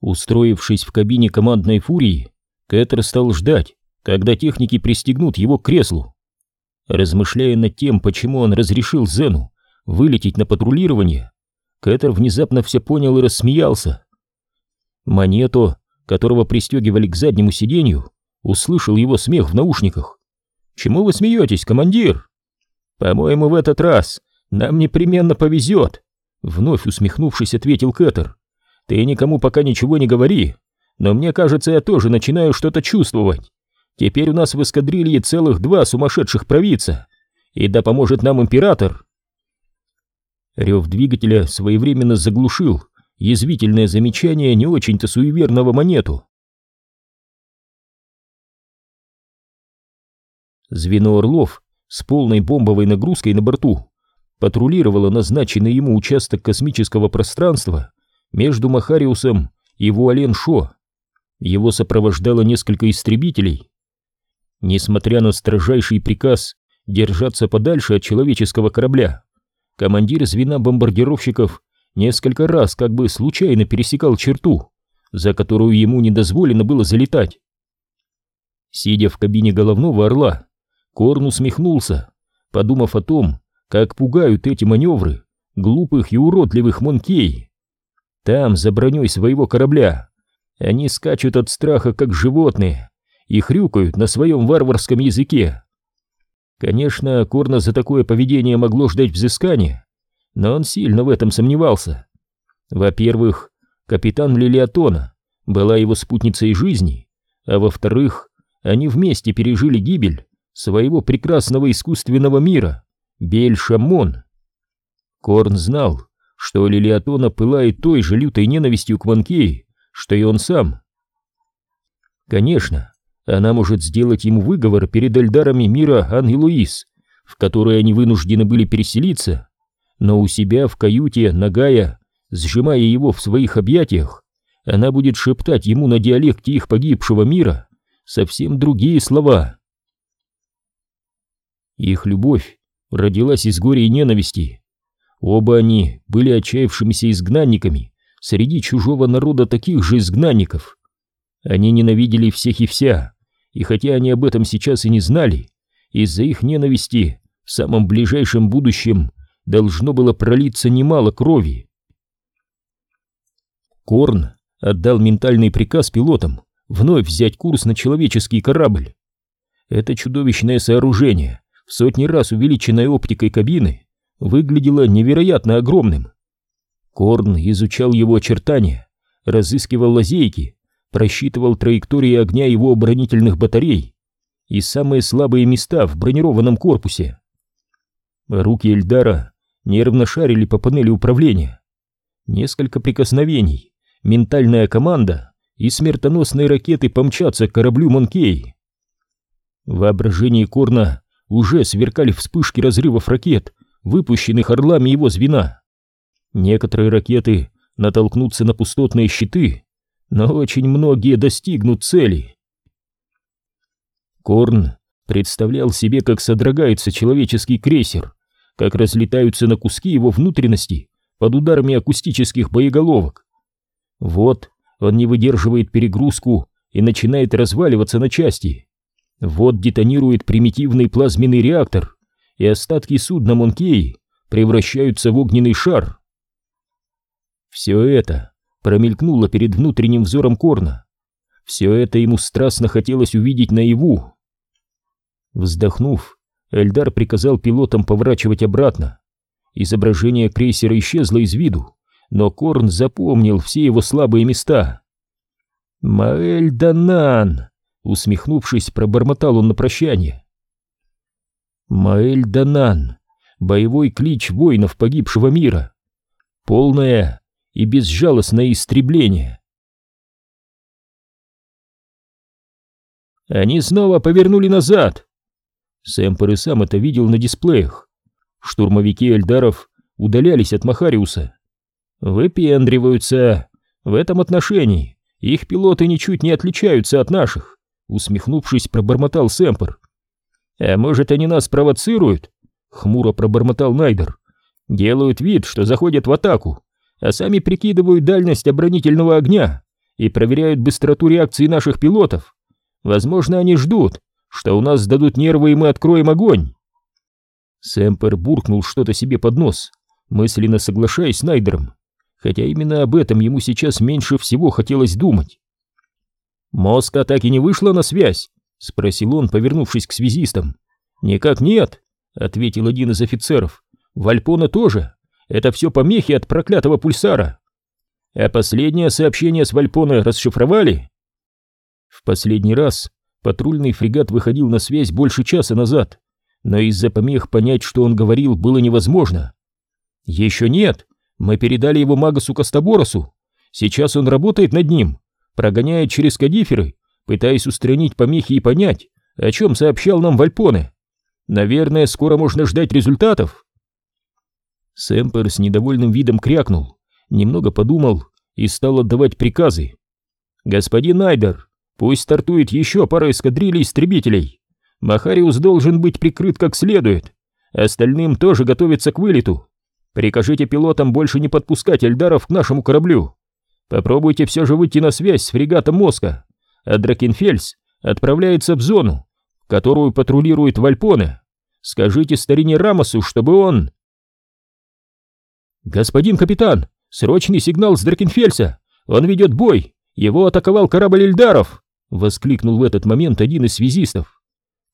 Устроившись в кабине командной фурии, Кэтер стал ждать, когда техники пристегнут его к креслу. Размышляя над тем, почему он разрешил Зену вылететь на патрулирование, Кэтер внезапно все понял и рассмеялся. Монету, которого пристегивали к заднему сиденью, услышал его смех в наушниках. «Чему вы смеетесь, командир?» «По-моему, в этот раз нам непременно повезет», — вновь усмехнувшись, ответил Кэтер. «Ты никому пока ничего не говори, но мне кажется, я тоже начинаю что-то чувствовать. Теперь у нас в эскадрилье целых два сумасшедших провидца, и да поможет нам император». Рев двигателя своевременно заглушил язвительное замечание не очень-то суеверного монету. Звено Орлов с полной бомбовой нагрузкой на борту патрулировало назначенный ему участок космического пространства между Махариусом и Вуален-Шо. Его сопровождало несколько истребителей. Несмотря на строжайший приказ держаться подальше от человеческого корабля, командир звена бомбардировщиков несколько раз как бы случайно пересекал черту, за которую ему не дозволено было залетать. Сидя в кабине головного орла, Корн усмехнулся, подумав о том, как пугают эти маневры глупых и уродливых монкей. Там, за броней своего корабля, они скачут от страха, как животные, и хрюкают на своем варварском языке. Конечно, Корна за такое поведение могло ждать взыскания, но он сильно в этом сомневался. Во-первых, капитан Лилиатона была его спутницей жизни, а во-вторых, они вместе пережили гибель своего прекрасного искусственного мира, Бель-Шамон. Корн знал, что Лилиатона пылает той же лютой ненавистью к Манкей, что и он сам. Конечно, она может сделать ему выговор перед Эльдарами мира Ан и Луис, в который они вынуждены были переселиться, но у себя в каюте, нагая, сжимая его в своих объятиях, она будет шептать ему на диалекте их погибшего мира совсем другие слова. Их любовь родилась из горя и ненависти. Оба они были отчаявшимися изгнанниками среди чужого народа таких же изгнанников. Они ненавидели всех и вся, и хотя они об этом сейчас и не знали, из-за их ненависти в самом ближайшем будущем должно было пролиться немало крови. Корн отдал ментальный приказ пилотам вновь взять курс на человеческий корабль. Это чудовищное сооружение, в сотни раз увеличенное оптикой кабины, выглядело невероятно огромным. Корн изучал его очертания, разыскивал лазейки, просчитывал траектории огня его оборонительных батарей и самые слабые места в бронированном корпусе. Руки Эльдара нервно шарили по панели управления. Несколько прикосновений, ментальная команда и смертоносные ракеты помчатся к кораблю Монкей. В воображении Корна уже сверкали вспышки разрывов ракет, выпущенных орлами его звена. Некоторые ракеты натолкнутся на пустотные щиты, но очень многие достигнут цели. Корн представлял себе, как содрогается человеческий крейсер, как разлетаются на куски его внутренности под ударами акустических боеголовок. Вот он не выдерживает перегрузку и начинает разваливаться на части. Вот детонирует примитивный плазменный реактор, и остатки судна Монкей превращаются в огненный шар. Все это промелькнуло перед внутренним взором Корна. Все это ему страстно хотелось увидеть наяву. Вздохнув, Эльдар приказал пилотам поворачивать обратно. Изображение крейсера исчезло из виду, но Корн запомнил все его слабые места. «Маэль Данан!» — усмехнувшись, пробормотал он на прощание. «Маэль Данан!» — боевой клич воинов погибшего мира. Полное и безжалостное истребление. Они снова повернули назад, Сэмпер и сам это видел на дисплеях. Штурмовики Эльдаров удалялись от Махариуса. Выпендриваются. В этом отношении их пилоты ничуть не отличаются от наших, усмехнувшись, пробормотал Сэмпер. А может, они нас провоцируют? Хмуро пробормотал Найдер. Делают вид, что заходят в атаку, а сами прикидывают дальность оборонительного огня и проверяют быстроту реакции наших пилотов. Возможно, они ждут, что у нас сдадут нервы и мы откроем огонь. Сэмпер буркнул что-то себе под нос, мысленно соглашаясь с Найдером, хотя именно об этом ему сейчас меньше всего хотелось думать. «Моска так и не вышла на связь?» — спросил он, повернувшись к связистам. «Никак нет», — ответил один из офицеров. «Вальпона тоже. Это все помехи от проклятого пульсара». «А последнее сообщение с Вальпона расшифровали?» В последний раз патрульный фрегат выходил на связь больше часа назад, но из-за помех понять, что он говорил, было невозможно. «Еще нет. Мы передали его Магасу Костоборосу. Сейчас он работает над ним, прогоняет через кадиферы, пытаясь устранить помехи и понять, о чем сообщал нам Вальпоне. Наверное, скоро можно ждать результатов. Сэмпер с недовольным видом крякнул, немного подумал и стал отдавать приказы. «Господин Найдер, пусть стартует еще пара эскадрилей истребителей. Махариус должен быть прикрыт как следует. Остальным тоже готовиться к вылету. Прикажите пилотам больше не подпускать Эльдаров к нашему кораблю. Попробуйте все же выйти на связь с фрегатом Моска, а Дракенфельс отправляется в зону, которую патрулирует Вальпоне. Скажите старине Рамосу, чтобы он... «Господин капитан, срочный сигнал с Дракенфельса! Он ведет бой! Его атаковал корабль Эльдаров!» — воскликнул в этот момент один из связистов.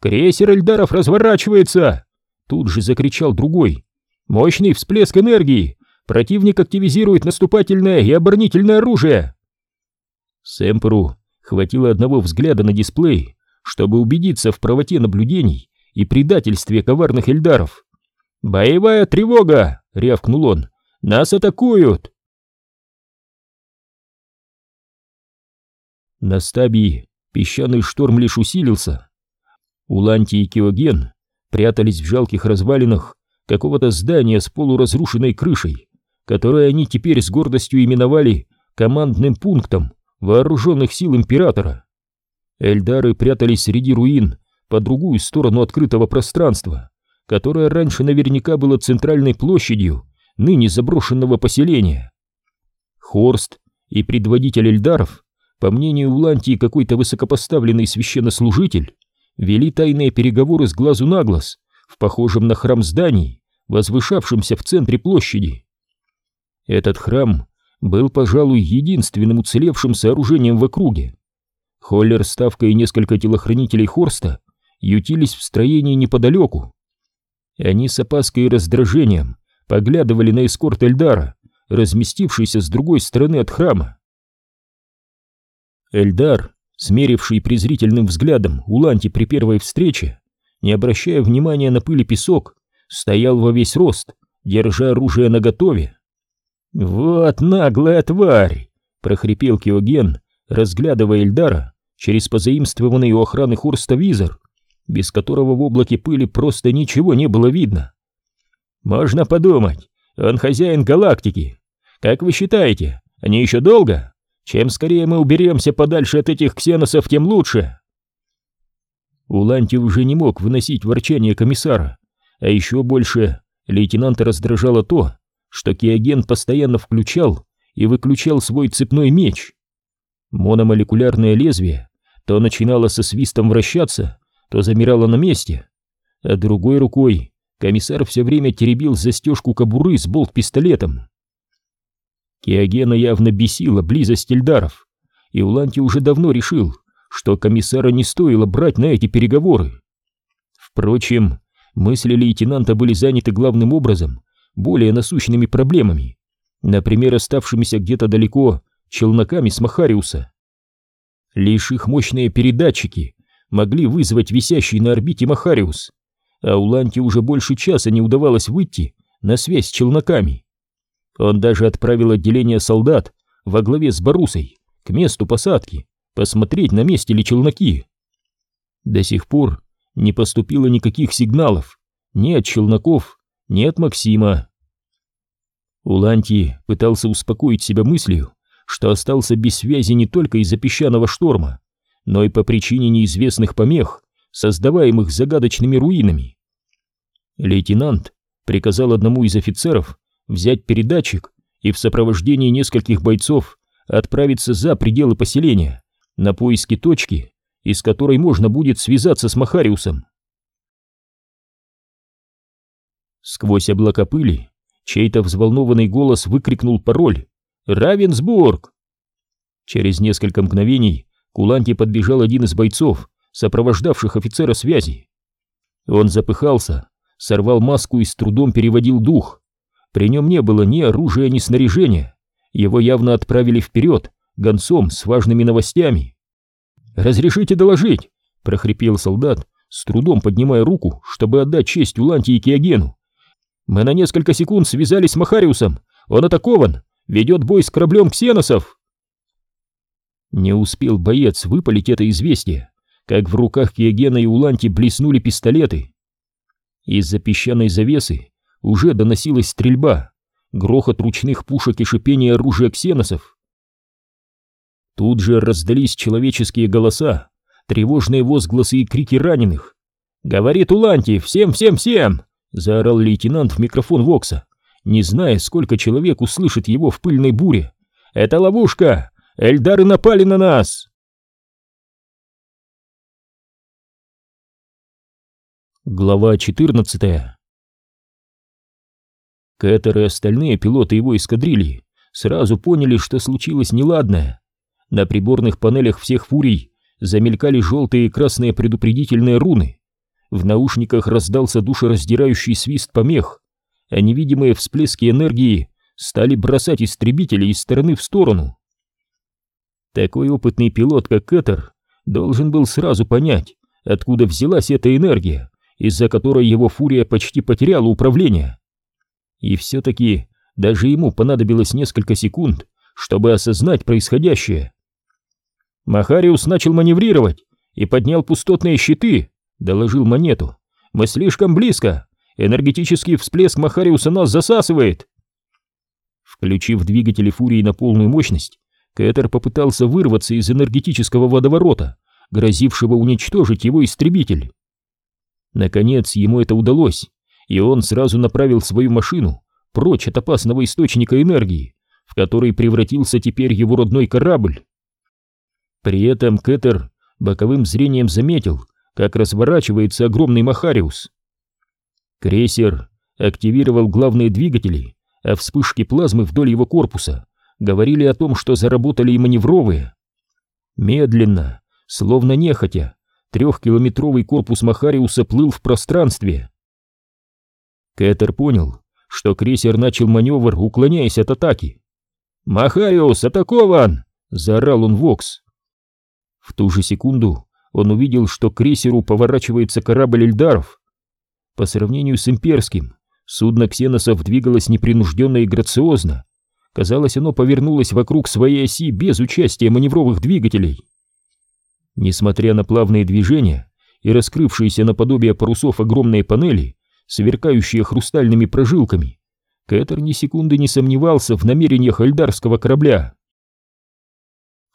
«Крейсер Эльдаров разворачивается!» Тут же закричал другой. «Мощный всплеск энергии! Противник активизирует наступательное и оборонительное оружие!» Сэмперу хватило одного взгляда на дисплей, чтобы убедиться в правоте наблюдений и предательстве коварных эльдаров. «Боевая тревога!» — рявкнул он. «Нас атакуют!» На стабии песчаный шторм лишь усилился. Уланти и Киоген прятались в жалких развалинах какого-то здания с полуразрушенной крышей, которое они теперь с гордостью именовали командным пунктом вооруженных сил Императора. Эльдары прятались среди руин по другую сторону открытого пространства, которое раньше наверняка было центральной площадью ныне заброшенного поселения. Хорст и предводитель Эльдаров, по мнению Улантии какой-то высокопоставленный священнослужитель, вели тайные переговоры с глазу на глаз в похожем на храм здании, возвышавшемся в центре площади. Этот храм был, пожалуй, единственным уцелевшим сооружением в округе. Холлер, Ставка и несколько телохранителей Хорста ютились в строении неподалеку. Они с опаской и раздражением поглядывали на эскорт Эльдара, разместившийся с другой стороны от храма. Эльдар, смеривший презрительным взглядом Уланти при первой встрече, не обращая внимания на пыль и песок, стоял во весь рост, держа оружие наготове. «Вот наглая тварь!» — прохрипел Киоген, разглядывая Эльдара через позаимствованный у охраны Хорста визор, без которого в облаке пыли просто ничего не было видно. «Можно подумать, он хозяин галактики. Как вы считаете, они еще долго? Чем скорее мы уберемся подальше от этих ксеносов, тем лучше!» Уланти уже не мог выносить ворчание комиссара, а еще больше лейтенанта раздражало то, что Киоген постоянно включал и выключал свой цепной меч. Мономолекулярное лезвие то начинало со свистом вращаться, то замирало на месте, а другой рукой комиссар все время теребил застежку кобуры с болт-пистолетом. Киогена явно бесила близость Эльдаров, и Уланти уже давно решил, что комиссара не стоило брать на эти переговоры. Впрочем, мысли лейтенанта были заняты главным образом более насущными проблемами, например, оставшимися где-то далеко челноками с Махариуса. Лишь их мощные передатчики могли вызвать висящий на орбите Махариус, а Уланте уже больше часа не удавалось выйти на связь с челноками. Он даже отправил отделение солдат во главе с Барусой к месту посадки, посмотреть, на месте ли челноки. До сих пор не поступило никаких сигналов ни от челноков, ни от Максима. Уланти пытался успокоить себя мыслью, что остался без связи не только из-за песчаного шторма, но и по причине неизвестных помех, создаваемых загадочными руинами. Лейтенант приказал одному из офицеров взять передатчик и в сопровождении нескольких бойцов отправиться за пределы поселения на поиски точки, из которой можно будет связаться с Махариусом. Сквозь облака пыли чей-то взволнованный голос выкрикнул пароль «Равенсбург!». Через несколько мгновений к Уланте подбежал один из бойцов, сопровождавших офицера связи. Он запыхался, сорвал маску и с трудом переводил дух. При нем не было ни оружия, ни снаряжения. Его явно отправили вперед, гонцом с важными новостями. «Разрешите доложить!» — прохрипел солдат, с трудом поднимая руку, чтобы отдать честь Уланте и Киогену. Мы на несколько секунд связались с Махариусом. Он атакован, ведет бой с кораблем ксеносов. Не успел боец выпалить это известие, как в руках Киогена и Уланти блеснули пистолеты. Из-за песчаной завесы уже доносилась стрельба, грохот ручных пушек и шипение оружия ксеносов. Тут же раздались человеческие голоса, тревожные возгласы и крики раненых. «Говорит Уланти! Всем, всем, всем! Заорал лейтенант в микрофон Вокса, не зная, сколько человек услышит его в пыльной буре. «Это ловушка! Эльдары напали на нас!» Глава 14 Кэтер и остальные пилоты его эскадрильи сразу поняли, что случилось неладное. На приборных панелях всех фурий замелькали желтые и красные предупредительные руны. В наушниках раздался душераздирающий свист помех, а невидимые всплески энергии стали бросать истребители из стороны в сторону. Такой опытный пилот, как Кэтер, должен был сразу понять, откуда взялась эта энергия, из-за которой его фурия почти потеряла управление. И все-таки даже ему понадобилось несколько секунд, чтобы осознать происходящее. Махариус начал маневрировать и поднял пустотные щиты, — доложил монету. «Мы слишком близко! Энергетический всплеск Махариуса нас засасывает!» Включив двигатели Фурии на полную мощность, Кэтер попытался вырваться из энергетического водоворота, грозившего уничтожить его истребитель. Наконец ему это удалось, и он сразу направил свою машину прочь от опасного источника энергии, в который превратился теперь его родной корабль. При этом Кэтер боковым зрением заметил, как разворачивается огромный Махариус. Крейсер активировал главные двигатели, а вспышки плазмы вдоль его корпуса говорили о том, что заработали и маневровые. Медленно, словно нехотя, трехкилометровый корпус Махариуса плыл в пространстве. Кэтер понял, что крейсер начал маневр, уклоняясь от атаки. «Махариус атакован!» — заорал он Вокс. В ту же секунду он увидел, что к крейсеру поворачивается корабль Эльдаров. По сравнению с имперским, судно ксеносов двигалось непринужденно и грациозно. Казалось, оно повернулось вокруг своей оси без участия маневровых двигателей. Несмотря на плавные движения и раскрывшиеся наподобие парусов огромные панели, сверкающие хрустальными прожилками, Кэтер ни секунды не сомневался в намерениях эльдарского корабля.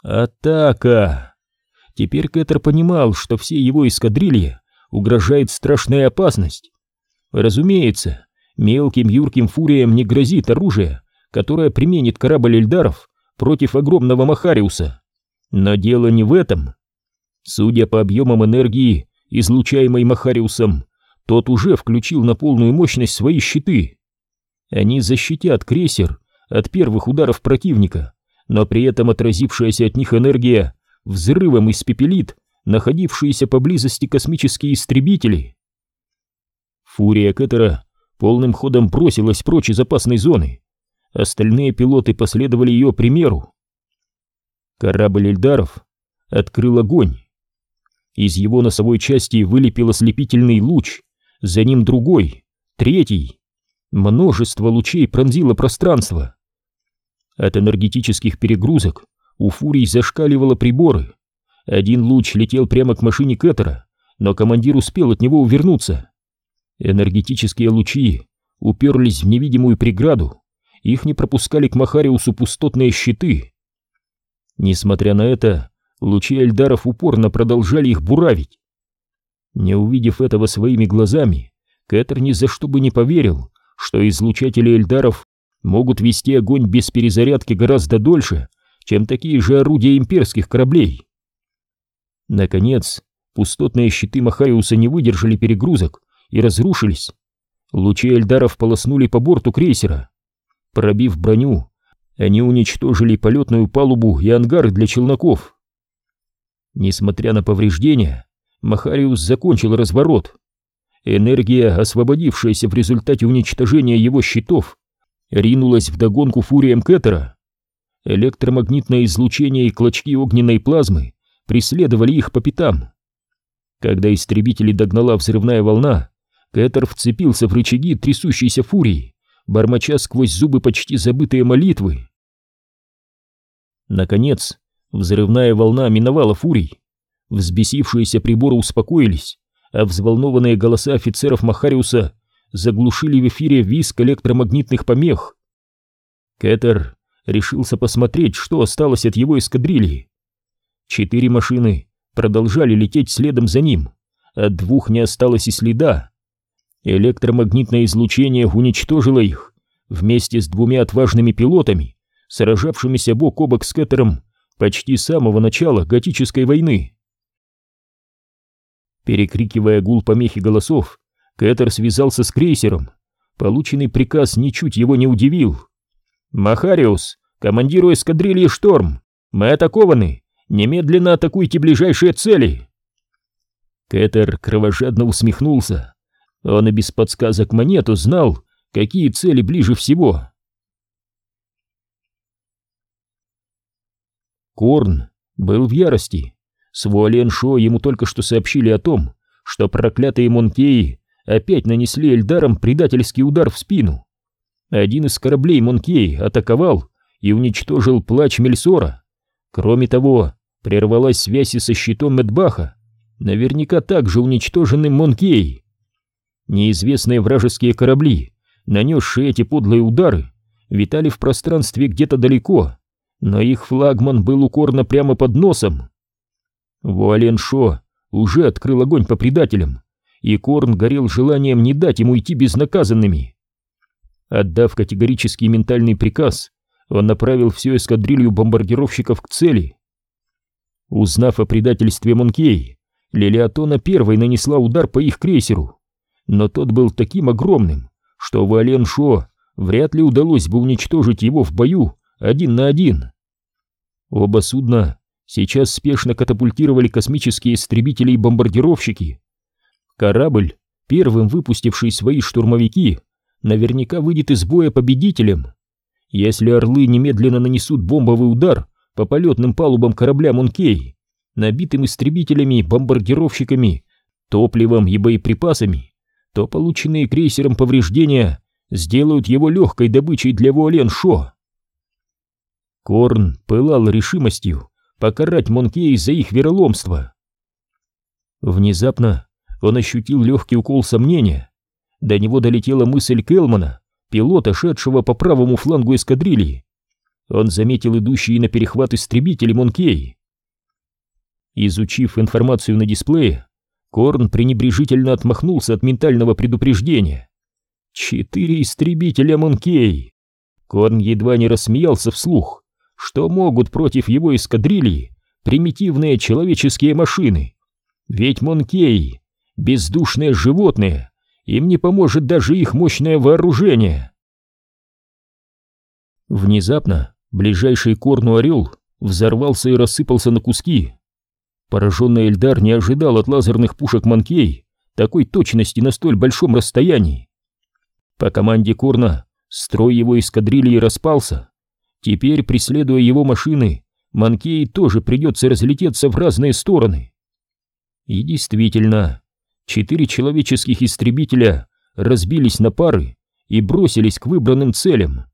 «Атака!» Теперь Кэтер понимал, что все его эскадрильи угрожает страшная опасность. Разумеется, мелким юрким фуриям не грозит оружие, которое применит корабль Эльдаров против огромного Махариуса. Но дело не в этом. Судя по объемам энергии, излучаемой Махариусом, тот уже включил на полную мощность свои щиты. Они защитят крейсер от первых ударов противника, но при этом отразившаяся от них энергия взрывом испепелит находившиеся поблизости космические истребители. Фурия Кэтера полным ходом бросилась прочь из опасной зоны. Остальные пилоты последовали ее примеру. Корабль Эльдаров открыл огонь. Из его носовой части вылепил ослепительный луч, за ним другой, третий. Множество лучей пронзило пространство. От энергетических перегрузок у фурий зашкаливало приборы. Один луч летел прямо к машине Кэтера, но командир успел от него увернуться. Энергетические лучи уперлись в невидимую преграду, их не пропускали к Махариусу пустотные щиты. Несмотря на это, лучи Эльдаров упорно продолжали их буравить. Не увидев этого своими глазами, Кэтер ни за что бы не поверил, что излучатели Эльдаров могут вести огонь без перезарядки гораздо дольше, чем такие же орудия имперских кораблей. Наконец, пустотные щиты Махариуса не выдержали перегрузок и разрушились. Лучи Эльдаров полоснули по борту крейсера. Пробив броню, они уничтожили полетную палубу и ангары для челноков. Несмотря на повреждения, Махариус закончил разворот. Энергия, освободившаяся в результате уничтожения его щитов, ринулась вдогонку фуриям Кеттера. Электромагнитное излучение и клочки огненной плазмы преследовали их по пятам. Когда истребители догнала взрывная волна, Кеттер вцепился в рычаги трясущейся фурии, бормоча сквозь зубы почти забытые молитвы. Наконец, взрывная волна миновала фурий. Взбесившиеся приборы успокоились, а взволнованные голоса офицеров Махариуса заглушили в эфире виск электромагнитных помех. Кэтер решился посмотреть, что осталось от его эскадрильи. Четыре машины продолжали лететь следом за ним, от двух не осталось и следа. Электромагнитное излучение уничтожило их вместе с двумя отважными пилотами, сражавшимися бок о бок с Кэтером почти с самого начала готической войны. Перекрикивая гул помехи голосов, Кэтер связался с крейсером. Полученный приказ ничуть его не удивил. «Махариус, командиру эскадрильи «Шторм», мы атакованы! Немедленно атакуйте ближайшие цели!» Кэтер кровожадно усмехнулся. Он и без подсказок монету знал, какие цели ближе всего. Корн был в ярости. С Вуаленшо ему только что сообщили о том, что проклятые Монкеи опять нанесли Эльдарам предательский удар в спину. Один из кораблей Монкеи атаковал и уничтожил плач Мельсора. Кроме того, прервалась связь и со щитом Медбаха, наверняка также уничтоженным Монкеей. Неизвестные вражеские корабли, нанесшие эти подлые удары, витали в пространстве где-то далеко, но их флагман был укорно прямо под носом. Вуален Шо уже открыл огонь по предателям, и Корн горел желанием не дать ему идти безнаказанными. Отдав категорический ментальный приказ, он направил всю эскадрилью бомбардировщиков к цели. Узнав о предательстве Монкей, Лилиатона первой нанесла удар по их крейсеру, но тот был таким огромным, что Вален Шо вряд ли удалось бы уничтожить его в бою один на один. Оба судна Сейчас спешно катапультировали космические истребители и бомбардировщики. Корабль, первым выпустивший свои штурмовики, наверняка выйдет из боя победителем. Если орлы немедленно нанесут бомбовый удар по полетным палубам корабля Монкей, набитым истребителями, бомбардировщиками, топливом и боеприпасами, то полученные крейсером повреждения сделают его легкой добычей для Вуален Шо. Корн пылал решимостью покарать Монкей за их вероломство. Внезапно он ощутил легкий укол сомнения. До него долетела мысль Келмана, пилота, шедшего по правому флангу эскадрильи. Он заметил идущие на перехват истребители Монкей. Изучив информацию на дисплее, Корн пренебрежительно отмахнулся от ментального предупреждения. Четыре истребителя Монкей! Корн едва не рассмеялся вслух. Что могут против его эскадрильи примитивные человеческие машины? Ведь Монкей — бездушные животные, им не поможет даже их мощное вооружение. Внезапно ближайший корну орел взорвался и рассыпался на куски. Пораженный Эльдар не ожидал от лазерных пушек Монкей такой точности на столь большом расстоянии. По команде Корна строй его эскадрильи распался, Теперь, преследуя его машины, Манкей тоже придется разлететься в разные стороны. И действительно, четыре человеческих истребителя разбились на пары и бросились к выбранным целям.